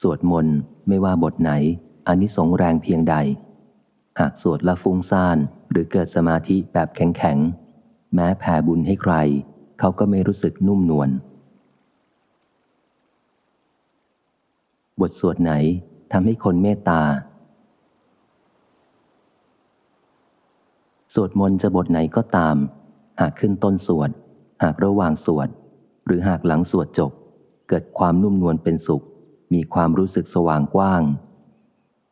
สวดมนต์ไม่ว่าบทไหนอานิสงส์แรงเพียงใด หากสวดละฟุ้งซ่านหรือเกิดสมาธิแบบแข็งๆ แม้แผ่บุญให้ใคร เขาก็ไม่รู้สึกนุ่มนวลบทสวดไหนทำให้คนเมตตา สวดมนต์จะบทไหนก็ตาม หากขึ้นต้นสวด หากระหว่างสวด หรือหากหลังสวดจบ เกิดความนุ่มนวลเป็นสุข มีความรู้สึกสว่างกว้าง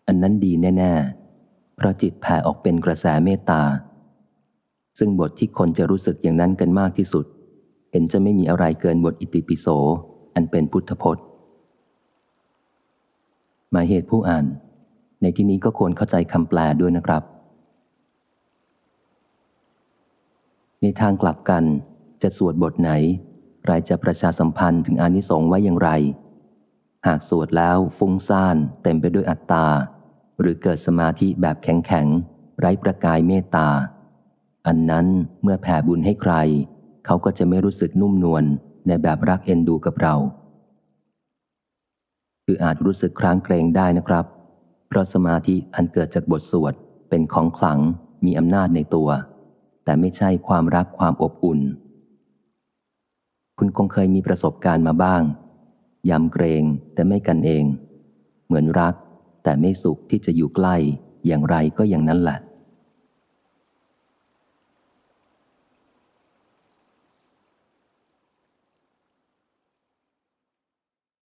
อันนั้นดีแน่ ๆ เพราะจิตแผ่ออกเป็นกระแสเมตตา ซึ่งบทที่คนจะรู้สึกอย่างนั้นกันมากที่สุด เห็นจะไม่มีอะไรเกินบทอิติปิโส อันเป็นพุทธพจน์ หมายเหตุผู้อ่าน ในที่นี้ก็ควรเข้าใจคำแปลด้วยนะครับ ในทางกลับกันจะสวดบทไหนใครจะประชาสัมพันธ์ถึงอานิสงส์ไว้อย่างไร หากสวดแล้วฟุ้งซ่านเต็มไปด้วยอัตตา หรือเกิดสมาธิแบบแข็งๆไร้ประกายเมตตา อันนั้นเมื่อแผ่บุญให้ใคร เขาก็จะไม่รู้สึกนุ่มนวลในแบบรักเอ็นดูกับเรา คืออาจรู้สึกครางเกรงได้นะครับ เพราะสมาธิอันเกิดจากบทสวดเป็นของขลังมีอำนาจในตัว แต่ไม่ใช่ความรักความอบอุ่น คุณคงเคยมีประสบการณ์มาบ้าง ยำเกรงแต่ไม่กันเอง เหมือนรัก แต่ไม่สุขที่จะอยู่ใกล้อย่างไรก็อย่างนั้นแหละ